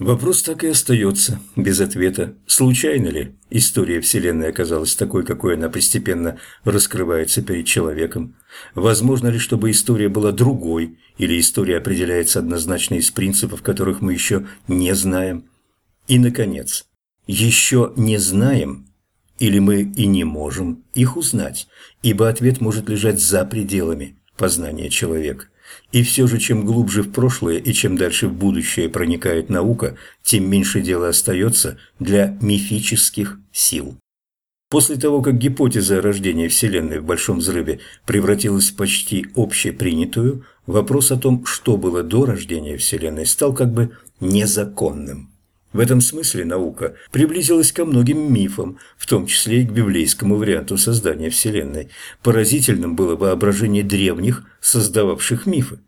Вопрос так и остается без ответа. Случайно ли история Вселенной оказалась такой, какой она постепенно раскрывается перед человеком? Возможно ли, чтобы история была другой, или история определяется однозначно из принципов, которых мы еще не знаем? И, наконец, еще не знаем, или мы и не можем их узнать, ибо ответ может лежать за пределами познания человека. И все же, чем глубже в прошлое и чем дальше в будущее проникает наука, тем меньше дела остается для мифических сил. После того, как гипотеза о рождении Вселенной в Большом Взрыве превратилась в почти общепринятую, вопрос о том, что было до рождения Вселенной, стал как бы незаконным. В этом смысле наука приблизилась ко многим мифам, в том числе и к библейскому варианту создания Вселенной. Поразительным было воображение древних, создававших мифы.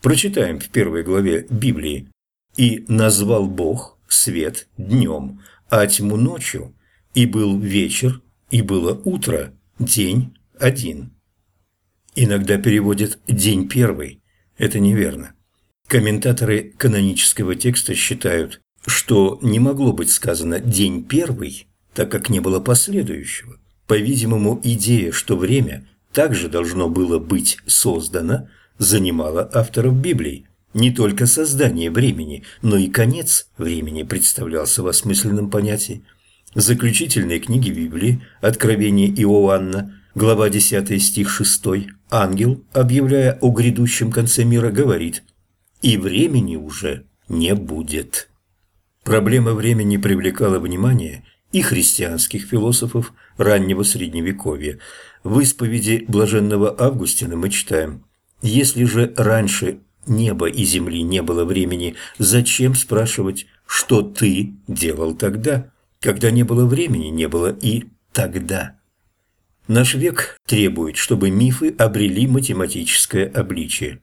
Прочитаем в первой главе Библии. «И назвал Бог свет днем, а тьму ночью, и был вечер, и было утро, день один». Иногда переводят «день первый». Это неверно. Комментаторы канонического текста считают, что не могло быть сказано «день первый», так как не было последующего. По-видимому, идея, что время также должно было быть создано, занимала авторов Библии. Не только создание времени, но и конец времени представлялся в осмысленном понятии. В заключительной книге Библии «Откровение Иоанна», глава 10 стих 6, ангел, объявляя о грядущем конце мира, говорит «И времени уже не будет». Проблема времени привлекала внимание и христианских философов раннего Средневековья. В исповеди блаженного Августина мы читаем «Если же раньше неба и земли не было времени, зачем спрашивать, что ты делал тогда? Когда не было времени, не было и тогда». Наш век требует, чтобы мифы обрели математическое обличие.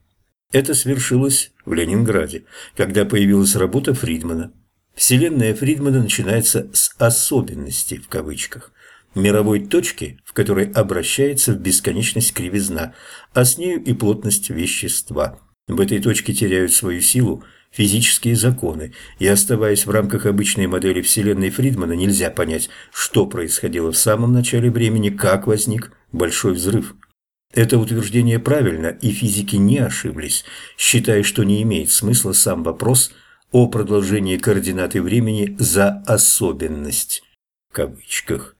Это свершилось в Ленинграде, когда появилась работа Фридмана Вселенная Фридмана начинается с «особенности» в кавычках, мировой точки, в которой обращается в бесконечность кривизна, а с нею и плотность вещества. В этой точке теряют свою силу физические законы, и оставаясь в рамках обычной модели Вселенной Фридмана, нельзя понять, что происходило в самом начале времени, как возник Большой Взрыв. Это утверждение правильно, и физики не ошиблись, считая, что не имеет смысла сам вопрос – о продолжении координаты времени за особенность в кавычках.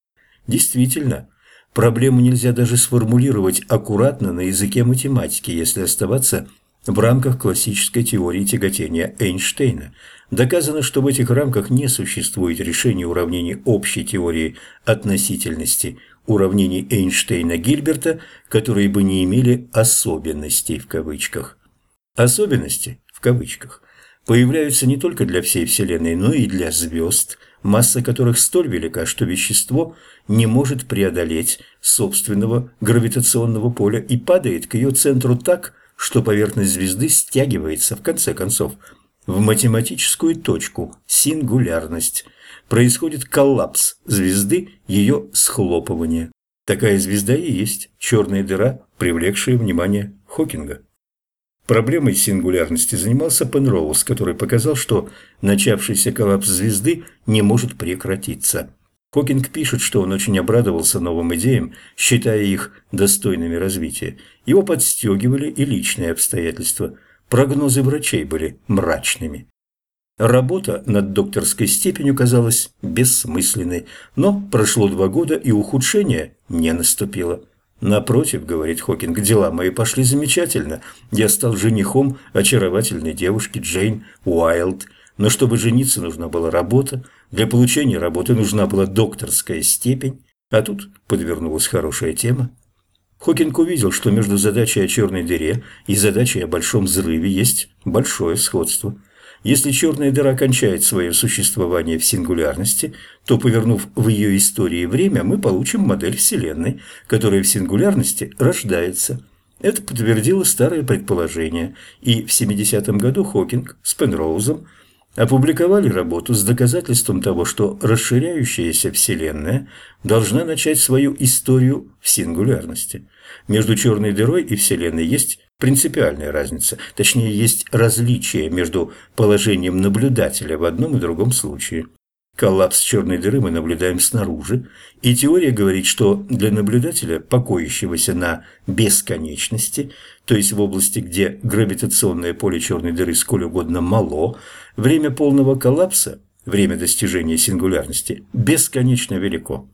Действительно, проблему нельзя даже сформулировать аккуратно на языке математики, если оставаться в рамках классической теории тяготения Эйнштейна. Доказано, что в этих рамках не существует решения уравнений общей теории относительности, уравнений Эйнштейна-Гильберта, которые бы не имели особенностей в кавычках. Особенности в кавычках – появляются не только для всей Вселенной, но и для звезд, масса которых столь велика, что вещество не может преодолеть собственного гравитационного поля и падает к ее центру так, что поверхность звезды стягивается, в конце концов, в математическую точку, сингулярность. Происходит коллапс звезды, ее схлопывание. Такая звезда и есть черная дыра, привлекшая внимание Хокинга. Проблемой сингулярности занимался Пенроуз, который показал, что начавшийся коллапс звезды не может прекратиться. Хокинг пишет, что он очень обрадовался новым идеям, считая их достойными развития. Его подстегивали и личные обстоятельства. Прогнозы врачей были мрачными. Работа над докторской степенью казалась бессмысленной, но прошло два года и ухудшение не наступило. «Напротив, — говорит Хокинг, — дела мои пошли замечательно. Я стал женихом очаровательной девушки Джейн Уайлд. Но чтобы жениться, нужна была работа. Для получения работы нужна была докторская степень. А тут подвернулась хорошая тема. Хокинг увидел, что между задачей о черной дыре и задачей о большом взрыве есть большое сходство – если черная дыра кончает свое существование в сингулярности, то, повернув в ее истории время, мы получим модель Вселенной, которая в сингулярности рождается. Это подтвердило старое предположение, и в 70-м году Хокинг с Пенроузом опубликовали работу с доказательством того, что расширяющаяся Вселенная должна начать свою историю в сингулярности. Между черной дырой и Вселенной есть принципиальная разница, точнее есть различие между положением наблюдателя в одном и другом случае. Коллапс черной дыры мы наблюдаем снаружи, и теория говорит, что для наблюдателя, покоящегося на бесконечности, то есть в области, где гравитационное поле черной дыры сколь угодно мало, время полного коллапса, время достижения сингулярности, бесконечно велико.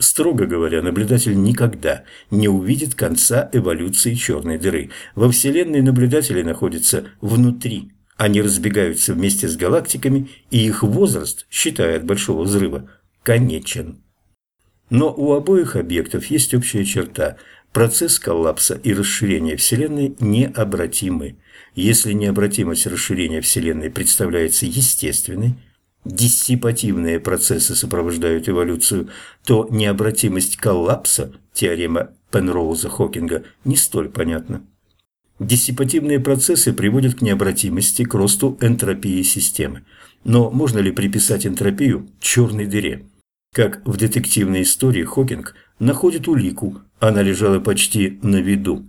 Строго говоря, наблюдатель никогда не увидит конца эволюции черной дыры. Во Вселенной наблюдатели находятся внутри. Они разбегаются вместе с галактиками, и их возраст, считая от Большого Взрыва, конечен. Но у обоих объектов есть общая черта. Процесс коллапса и расширения Вселенной необратимы. Если необратимость расширения Вселенной представляется естественной, диссипативные процессы сопровождают эволюцию, то необратимость коллапса, теорема Пенроуза-Хокинга, не столь понятна. Диссипативные процессы приводят к необратимости, к росту энтропии системы. Но можно ли приписать энтропию черной дыре? Как в детективной истории Хокинг находит улику, она лежала почти на виду.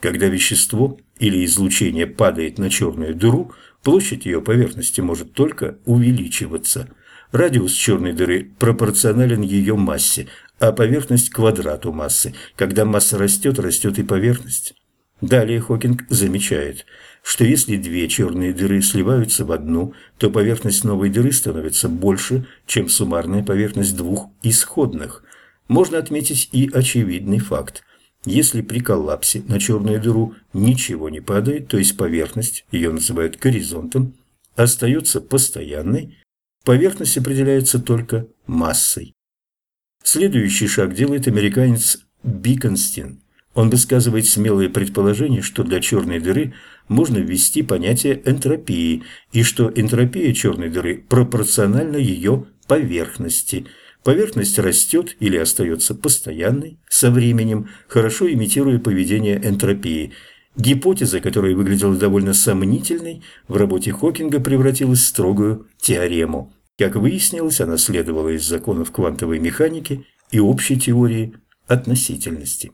Когда вещество или излучение падает на черную дыру – Площадь ее поверхности может только увеличиваться. Радиус черной дыры пропорционален ее массе, а поверхность – квадрату массы. Когда масса растет, растет и поверхность. Далее Хокинг замечает, что если две черные дыры сливаются в одну, то поверхность новой дыры становится больше, чем суммарная поверхность двух исходных. Можно отметить и очевидный факт. Если при коллапсе на черную дыру ничего не падает, то есть поверхность, ее называют горизонтом, остается постоянной, поверхность определяется только массой. Следующий шаг делает американец Биконстин. Он высказывает смелое предположение, что для черной дыры можно ввести понятие энтропии, и что энтропия черной дыры пропорциональна ее поверхности – Поверхность растет или остается постоянной со временем, хорошо имитируя поведение энтропии. Гипотеза, которая выглядела довольно сомнительной, в работе Хокинга превратилась в строгую теорему. Как выяснилось, она следовала из законов квантовой механики и общей теории относительности.